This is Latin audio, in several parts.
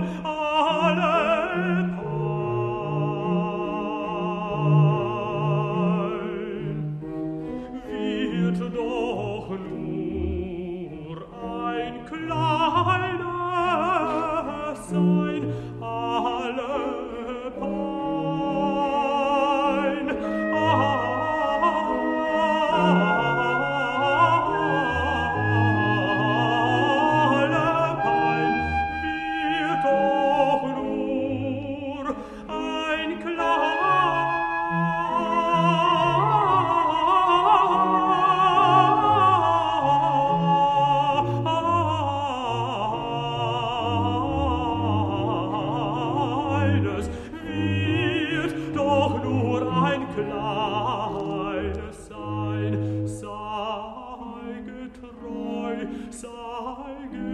one. Oh. kleines Sein, sei getreu, sei getreu.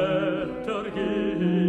Wetter geht.